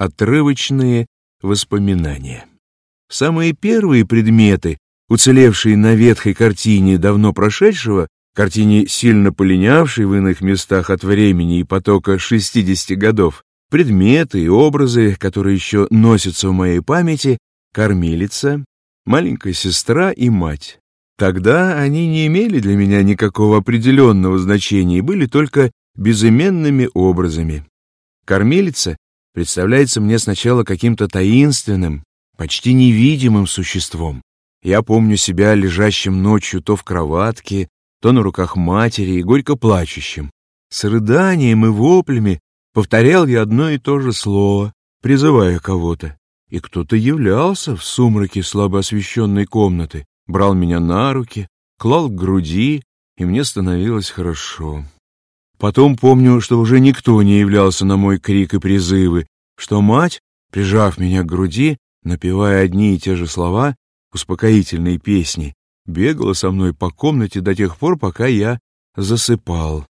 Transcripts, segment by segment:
Отрывочные воспоминания. Самые первые предметы, уцелевшие на ветхой картине давно прошедшего, картине, сильно полинявшей в иных местах от времени и потока 60 годов, предметы и образы, которые еще носятся в моей памяти, кормилица, маленькая сестра и мать. Тогда они не имели для меня никакого определенного значения и были только безыменными образами. Кормилица представляется мне сначала каким-то таинственным, почти невидимым существом. Я помню себя лежащим ночью то в кроватке, то на руках матери и горько плачущим. С рыданием и воплями повторял я одно и то же слово, призывая кого-то. И кто-то являлся в сумраке слабо освещенной комнаты, брал меня на руки, клал к груди, и мне становилось хорошо. Потом помню, что уже никто не являлся на мой крик и призывы, что мать, прижав меня к груди, напевая одни и те же слова, успокоительные песни, бегала со мной по комнате до тех пор, пока я засыпал.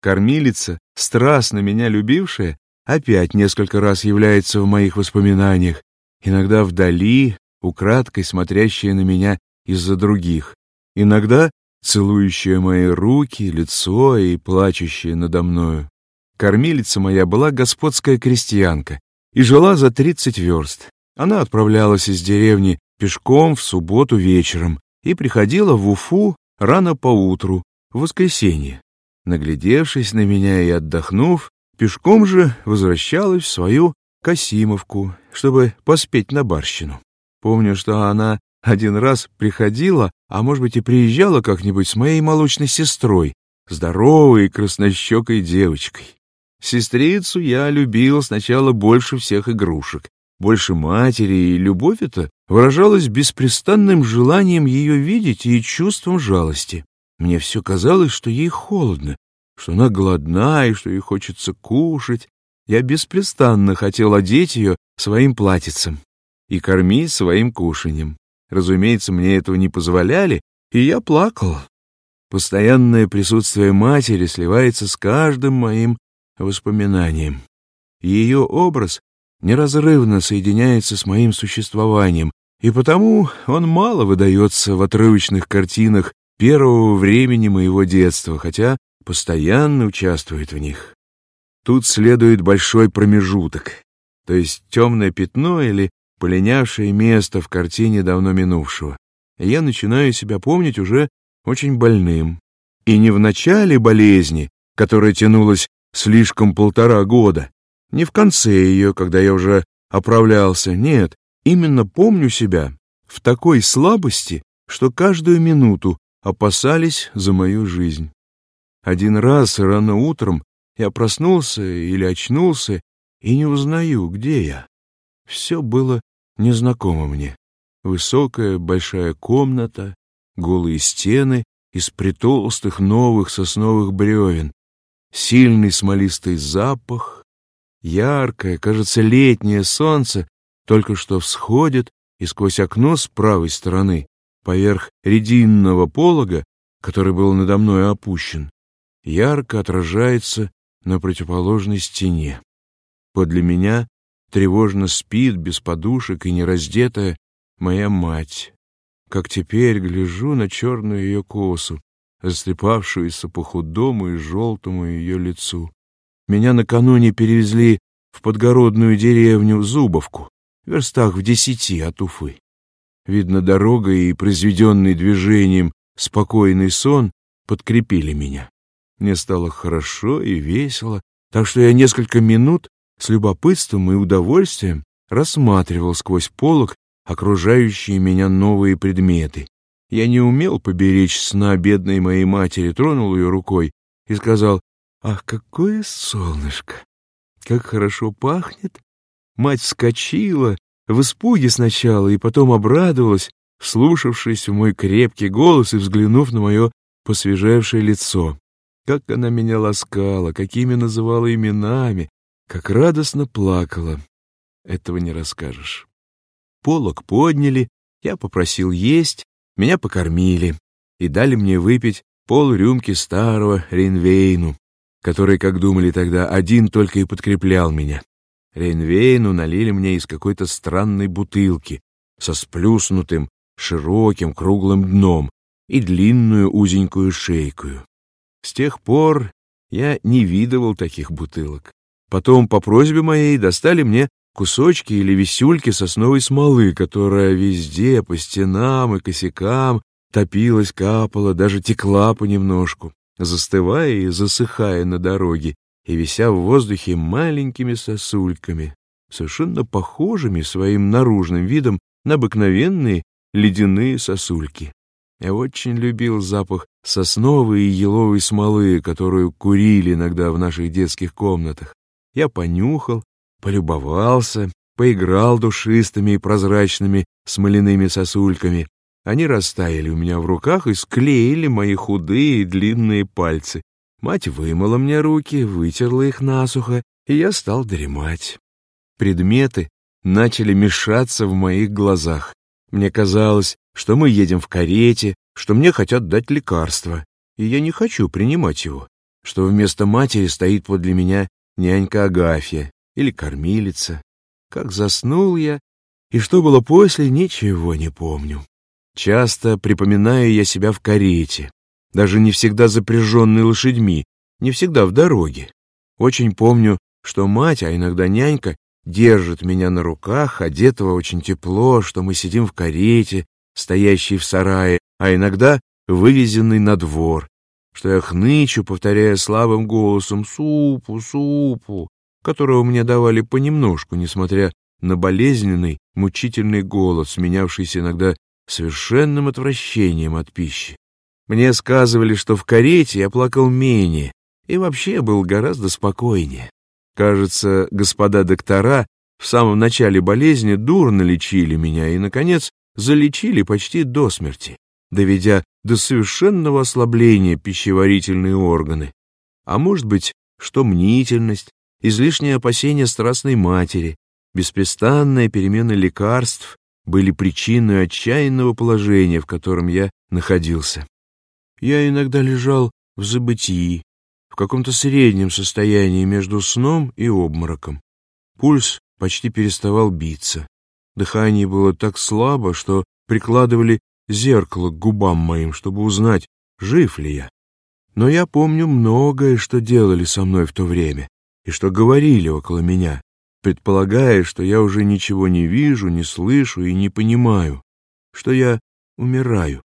Кормилица, страстно меня любившая, опять несколько раз является в моих воспоминаниях, иногда вдали, украдкой смотрящая на меня из-за других, иногда целующая мои руки, лицо и плачущая надо мною. Кормилица моя была господская крестьянка и жила за тридцать верст. Она отправлялась из деревни пешком в субботу вечером и приходила в Уфу рано поутру, в воскресенье. Наглядевшись на меня и отдохнув, пешком же возвращалась в свою Касимовку, чтобы поспеть на барщину. Помню, что она один раз приходила, а может быть и приезжала как-нибудь с моей молочной сестрой, здоровой и краснощекой девочкой. Сестрицу я любил сначала больше всех игрушек, больше матери, и любовь эта выражалась беспрестанным желанием ее видеть и чувством жалости. Мне все казалось, что ей холодно, что она голодна и что ей хочется кушать. Я беспрестанно хотел одеть ее своим платьицем и кормить своим кушаньем. Разумеется, мне этого не позволяли, и я плакал. Постоянное присутствие матери сливается с каждым моим воспоминанием. Ее образ неразрывно соединяется с моим существованием, и потому он мало выдается в отрывочных картинах первого времени моего детства, хотя постоянно участвует в них. Тут следует большой промежуток, то есть темное пятно или полинявшее место в картине давно минувшего. Я начинаю себя помнить уже очень больным. И не в начале болезни, которая тянулась слишком полтора года, не в конце ее, когда я уже оправлялся, нет, именно помню себя в такой слабости, что каждую минуту опасались за мою жизнь. Один раз рано утром я проснулся или очнулся и не узнаю, где я. Все было незнакомо мне. Высокая большая комната, голые стены из притолстых новых сосновых бревен, сильный смолистый запах, яркое, кажется, летнее солнце только что всходит, и сквозь окно с правой стороны, поверх рединного полога, который был надо мной опущен, ярко отражается на противоположной стене. Подле меня Тревожно спит, без подушек и нераздетая, моя мать. Как теперь гляжу на черную ее косу, растрепавшуюся по худому и желтому ее лицу. Меня накануне перевезли в подгородную деревню Зубовку, в верстах в десяти от Уфы. Видно, дорога и произведенный движением спокойный сон подкрепили меня. Мне стало хорошо и весело, так что я несколько минут с любопытством и удовольствием рассматривал сквозь полог окружающие меня новые предметы. Я не умел поберечь сна бедной моей матери, тронул ее рукой и сказал, «Ах, какое солнышко! Как хорошо пахнет!» Мать вскочила, в испуге сначала, и потом обрадовалась, вслушавшись в мой крепкий голос и взглянув на мое посвежевшее лицо. Как она меня ласкала, какими называла именами, как радостно плакала. Этого не расскажешь. Полок подняли, я попросил есть, меня покормили и дали мне выпить пол рюмки старого Рейнвейну, который, как думали тогда, один только и подкреплял меня. Рейнвейну налили мне из какой-то странной бутылки со сплюснутым, широким круглым дном и длинную узенькую шейкою. С тех пор я не видывал таких бутылок. Потом, по просьбе моей, достали мне кусочки или висюльки сосновой смолы, которая везде, по стенам и косякам, топилась, капала, даже текла понемножку, застывая и засыхая на дороге и вися в воздухе маленькими сосульками, совершенно похожими своим наружным видом на обыкновенные ледяные сосульки. Я очень любил запах сосновой и еловой смолы, которую курили иногда в наших детских комнатах. Я понюхал, полюбовался, поиграл душистыми и прозрачными смоляными сосульками. Они растаяли у меня в руках и склеили мои худые и длинные пальцы. Мать вымыла мне руки, вытерла их насухо, и я стал дремать. Предметы начали мешаться в моих глазах. Мне казалось, что мы едем в карете, что мне хотят дать лекарство, и я не хочу принимать его, что вместо матери стоит подле меня нянька Агафья или кормилица. Как заснул я, и что было после, ничего не помню. Часто припоминаю я себя в карете, даже не всегда запряженный лошадьми, не всегда в дороге. Очень помню, что мать, а иногда нянька, держит меня на руках, одетого очень тепло, что мы сидим в карете, стоящей в сарае, а иногда вывезенный на двор, что я хнычу, повторяя слабым голосом «супу, супу», которого мне давали понемножку, несмотря на болезненный, мучительный голод, сменявшийся иногда совершенным отвращением от пищи. Мне сказывали, что в карете я плакал менее и вообще был гораздо спокойнее. Кажется, господа доктора в самом начале болезни дурно лечили меня и, наконец, залечили почти до смерти, доведя до совершенного ослабления пищеварительные органы. А может быть, что мнительность, излишнее опасение страстной матери, беспрестанная перемена лекарств были причиной отчаянного положения, в котором я находился. Я иногда лежал в забытии, в каком-то среднем состоянии между сном и обмороком. Пульс почти переставал биться. Дыхание было так слабо, что прикладывали зеркало к губам моим, чтобы узнать, жив ли я. Но я помню многое, что делали со мной в то время, и что говорили около меня, предполагая, что я уже ничего не вижу, не слышу и не понимаю, что я умираю.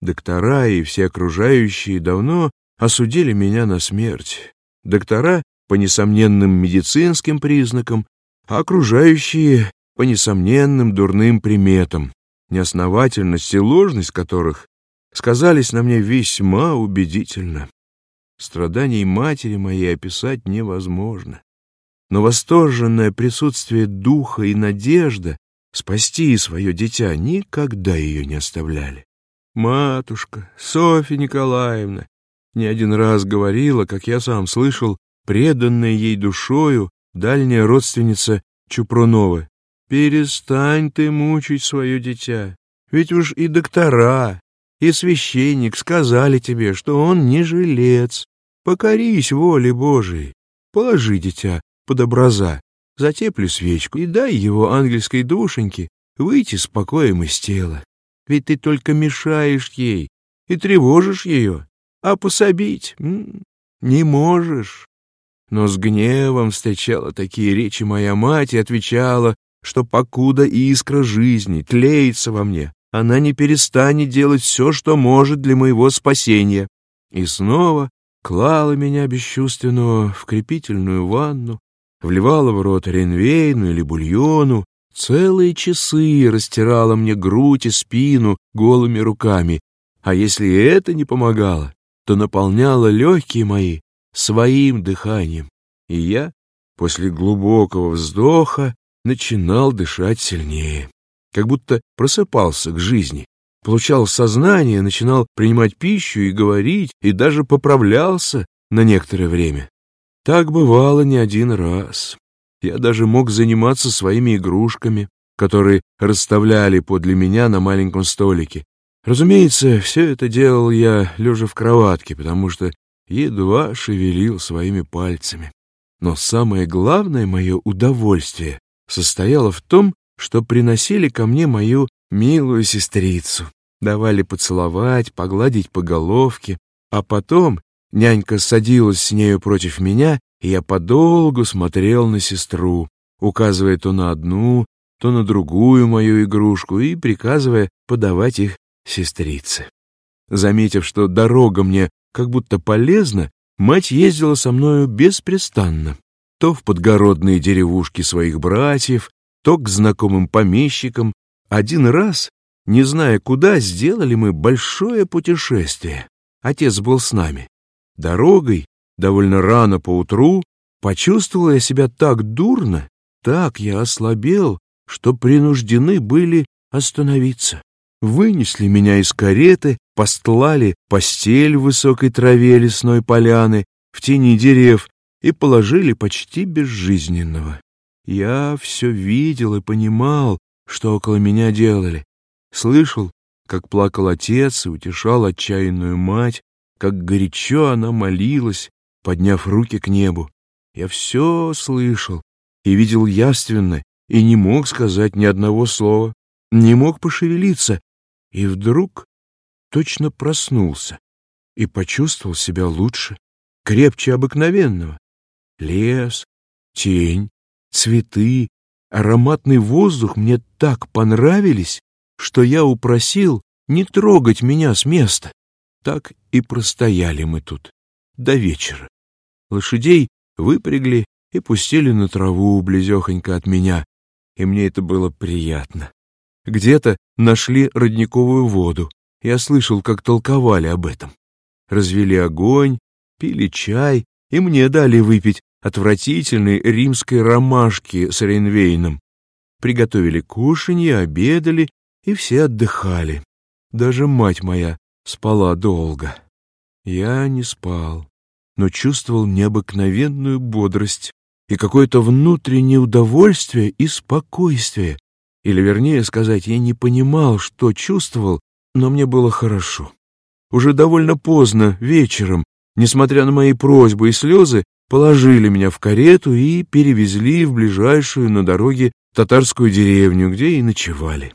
Доктора и все окружающие давно осудили меня на смерть. Доктора по несомненным медицинским признакам, а окружающие по несомненным дурным приметам, неосновательность и ложность которых сказались на мне весьма убедительно. Страданий матери моей описать невозможно. Но восторженное присутствие духа и надежда спасти свое дитя никогда ее не оставляли. Матушка, Софья Николаевна, не один раз говорила, как я сам слышал, преданная ей душою дальняя родственница Чупрунова. «Перестань ты мучить свое дитя, ведь уж и доктора, и священник сказали тебе, что он не жилец. Покорись воле Божией, положи дитя под образа, затепли свечку и дай его ангельской душеньке выйти спокоем из тела ведь ты только мешаешь ей и тревожишь ее, а пособить не можешь. Но с гневом встречала такие речи моя мать и отвечала, что покуда искра жизни тлеется во мне, она не перестанет делать все, что может для моего спасения. И снова клала меня бесчувственного в крепительную ванну, вливала в рот ренвейну или бульону, Целые часы растирала мне грудь и спину голыми руками, а если это не помогало, то наполняла легкие мои своим дыханием, и я после глубокого вздоха начинал дышать сильнее, как будто просыпался к жизни, получал сознание, начинал принимать пищу и говорить, и даже поправлялся на некоторое время. Так бывало не один раз. Я даже мог заниматься своими игрушками, которые расставляли подле меня на маленьком столике. Разумеется, все это делал я лежа в кроватке, потому что едва шевелил своими пальцами. Но самое главное мое удовольствие состояло в том, что приносили ко мне мою милую сестрицу, давали поцеловать, погладить по головке, а потом нянька садилась с нею против меня, и я подолгу смотрел на сестру, указывая то на одну, то на другую мою игрушку и приказывая подавать их сестрице. Заметив, что дорога мне как будто полезна, мать ездила со мною беспрестанно, то в подгородные деревушки своих братьев, то к знакомым помещикам. Один раз, не зная куда, сделали мы большое путешествие. Отец был с нами. Дорогой, довольно рано поутру, почувствовал я себя так дурно, так я ослабел, что принуждены были остановиться. Вынесли меня из кареты, постлали постель в высокой траве лесной поляны, в тени дерев, и положили почти безжизненного. Я все видел и понимал, что около меня делали. Слышал, как плакал отец и утешал отчаянную мать, как горячо она молилась, подняв руки к небу. Я все слышал и видел явственно, и не мог сказать ни одного слова, не мог пошевелиться, и вдруг точно проснулся и почувствовал себя лучше, крепче обыкновенного. Лес, тень, цветы, ароматный воздух мне так понравились, что я упросил не трогать меня с места. Так и простояли мы тут до вечера. Лошадей выпрягли и пустили на траву близехонько от меня, и мне это было приятно. Где-то нашли родниковую воду. Я слышал, как толковали об этом. Развели огонь, пили чай, и мне дали выпить отвратительной римской ромашки с рейнвейном. Приготовили кушанье, обедали, и все отдыхали. Даже мать моя спала долго. Я не спал, но чувствовал необыкновенную бодрость и какое-то внутреннее удовольствие и спокойствие, или, вернее сказать, я не понимал, что чувствовал, но мне было хорошо. Уже довольно поздно, вечером, несмотря на мои просьбы и слезы, положили меня в карету и перевезли в ближайшую на дороге татарскую деревню, где и ночевали.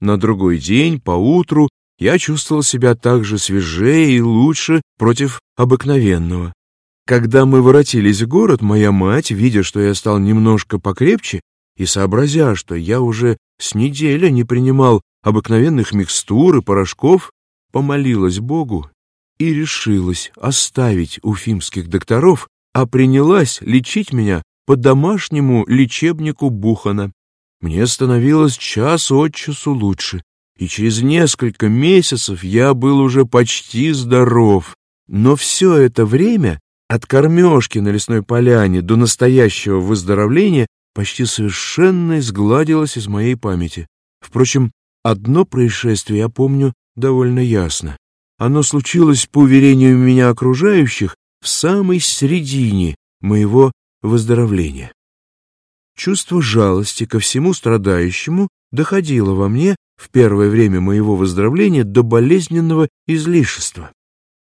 На другой день, поутру, я чувствовал себя так же свежее и лучше против обыкновенного. Когда мы воротились в город, моя мать, видя, что я стал немножко покрепче, и сообразя, что я уже с недели не принимал обыкновенных микстур и порошков, помолилась Богу и решилась оставить уфимских докторов, а принялась лечить меня по домашнему лечебнику Бухана. Мне становилось час от часу лучше, и через несколько месяцев я был уже почти здоров. Но все это время, от кормежки на лесной поляне до настоящего выздоровления, почти совершенно изгладилось из моей памяти. Впрочем, одно происшествие я помню довольно ясно. Оно случилось, по уверению меня окружающих, в самой середине моего выздоровления. Чувство жалости ко всему страдающему доходило во мне в первое время моего выздоровления до болезненного излишества.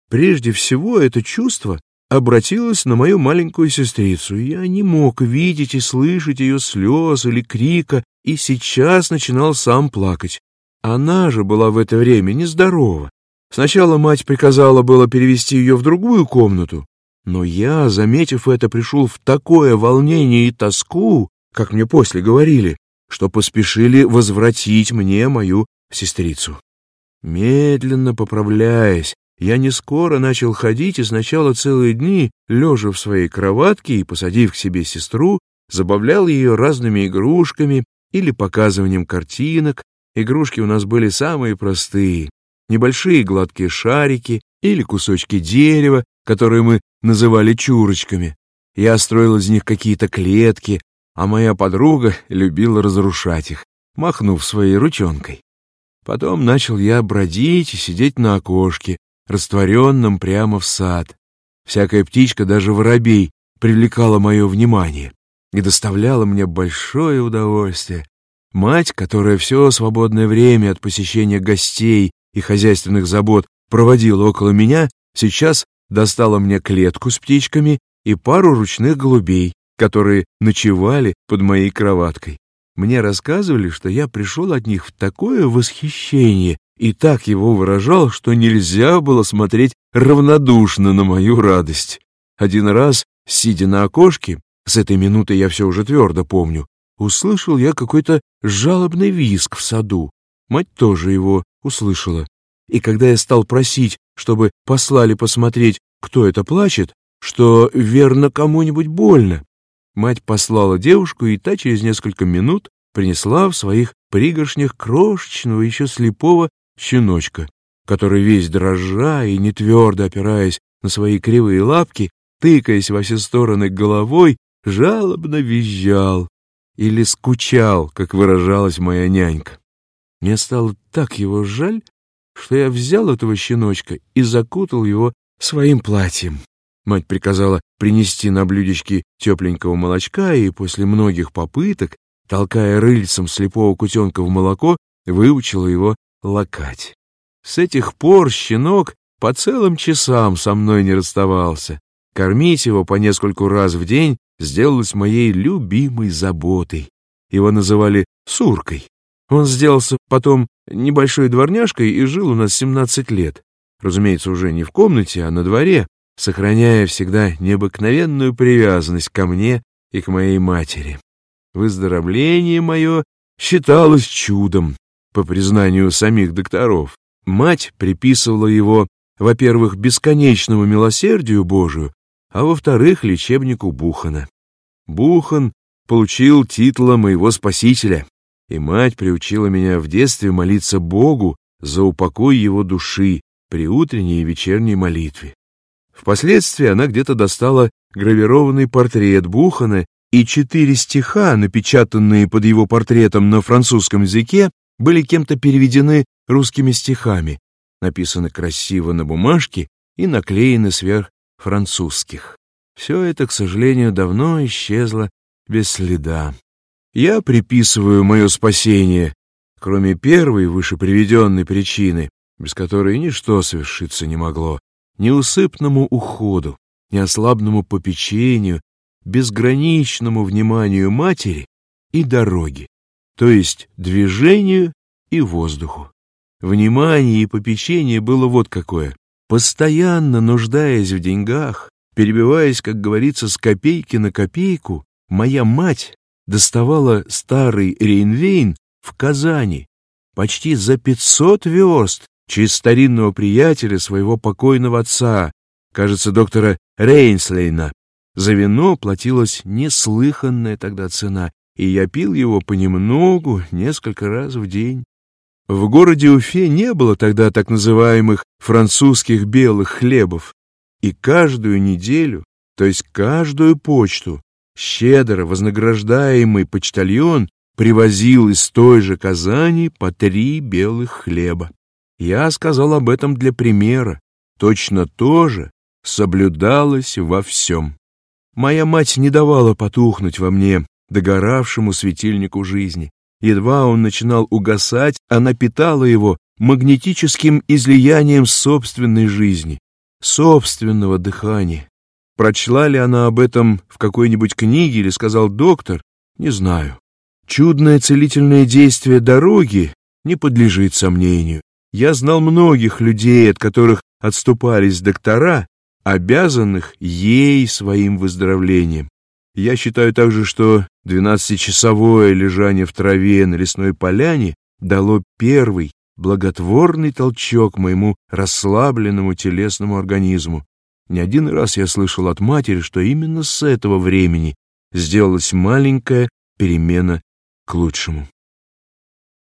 Прежде всего, это чувство обратилась на мою маленькую сестрицу. Я не мог видеть и слышать ее слез или крика, и сейчас начинал сам плакать. Она же была в это время нездорова. Сначала мать приказала было перевести ее в другую комнату, но я, заметив это, пришел в такое волнение и тоску, как мне после говорили, что поспешили возвратить мне мою сестрицу. Медленно поправляясь, я не скоро начал ходить и сначала целые дни, лежа в своей кроватке и посадив к себе сестру, забавлял ее разными игрушками или показыванием картинок. Игрушки у нас были самые простые. Небольшие гладкие шарики или кусочки дерева, которые мы называли чурочками. Я строил из них какие-то клетки, а моя подруга любила разрушать их, махнув своей ручонкой. Потом начал я бродить и сидеть на окошке, растворенном прямо в сад. Всякая птичка, даже воробей, привлекала мое внимание и доставляла мне большое удовольствие. Мать, которая все свободное время от посещения гостей и хозяйственных забот проводила около меня, сейчас достала мне клетку с птичками и пару ручных голубей, которые ночевали под моей кроваткой. Мне рассказывали, что я пришел от них в такое восхищение и так его выражал, что нельзя было смотреть равнодушно на мою радость. Один раз, сидя на окошке, с этой минуты я все уже твердо помню, услышал я какой-то жалобный визг в саду. Мать тоже его услышала. И когда я стал просить, чтобы послали посмотреть, кто это плачет, что верно кому-нибудь больно, мать послала девушку, и та через несколько минут принесла в своих пригоршнях крошечного, еще слепого щеночка, который весь дрожа и не твердо опираясь на свои кривые лапки, тыкаясь во все стороны головой, жалобно визжал или скучал, как выражалась моя нянька. Мне стало так его жаль, что я взял этого щеночка и закутал его своим платьем. Мать приказала принести на блюдечке тепленького молочка, и после многих попыток, толкая рыльцем слепого кутенка в молоко, выучила его лакать. С этих пор щенок по целым часам со мной не расставался. Кормить его по нескольку раз в день сделалось моей любимой заботой. Его называли Суркой. Он сделался потом небольшой дворняжкой и жил у нас 17 лет. Разумеется, уже не в комнате, а на дворе, сохраняя всегда необыкновенную привязанность ко мне и к моей матери. Выздоровление мое считалось чудом, по признанию самих докторов. Мать приписывала его, во-первых, бесконечному милосердию Божию, а во-вторых, лечебнику Бухана. Бухан получил титла моего спасителя, и мать приучила меня в детстве молиться Богу за упокой его души при утренней и вечерней молитве. Впоследствии она где-то достала гравированный портрет Бухана, и четыре стиха, напечатанные под его портретом на французском языке, были кем-то переведены русскими стихами, написаны красиво на бумажке и наклеены сверх французских. Все это, к сожалению, давно исчезло без следа. Я приписываю мое спасение, кроме первой вышеприведенной причины, без которой ничто совершиться не могло, неусыпному уходу, неослабному попечению, безграничному вниманию матери и дороги, то есть движению и воздуху. Внимание и попечение было вот какое. Постоянно нуждаясь в деньгах, перебиваясь, как говорится, с копейки на копейку, моя мать доставала старый Рейнвейн в Казани почти за пятьсот верст через старинного приятеля своего покойного отца, кажется, доктора Рейнслейна. За вино платилась неслыханная тогда цена, и я пил его понемногу, несколько раз в день. В городе Уфе не было тогда так называемых французских белых хлебов, и каждую неделю, то есть каждую почту, щедро вознаграждаемый почтальон привозил из той же Казани по три белых хлеба. Я сказал об этом для примера. Точно то же соблюдалось во всем. Моя мать не давала потухнуть во мне, догоравшему светильнику жизни. Едва он начинал угасать, она питала его магнетическим излиянием собственной жизни, собственного дыхания. Прочла ли она об этом в какой-нибудь книге или сказал доктор, не знаю. Чудное целительное действие дороги не подлежит сомнению. Я знал многих людей, от которых отступались доктора, обязанных ей своим выздоровлением. Я считаю также, что двенадцатичасовое лежание в траве на лесной поляне дало первый благотворный толчок моему расслабленному телесному организму. Не один раз я слышал от матери, что именно с этого времени сделалась маленькая перемена к лучшему.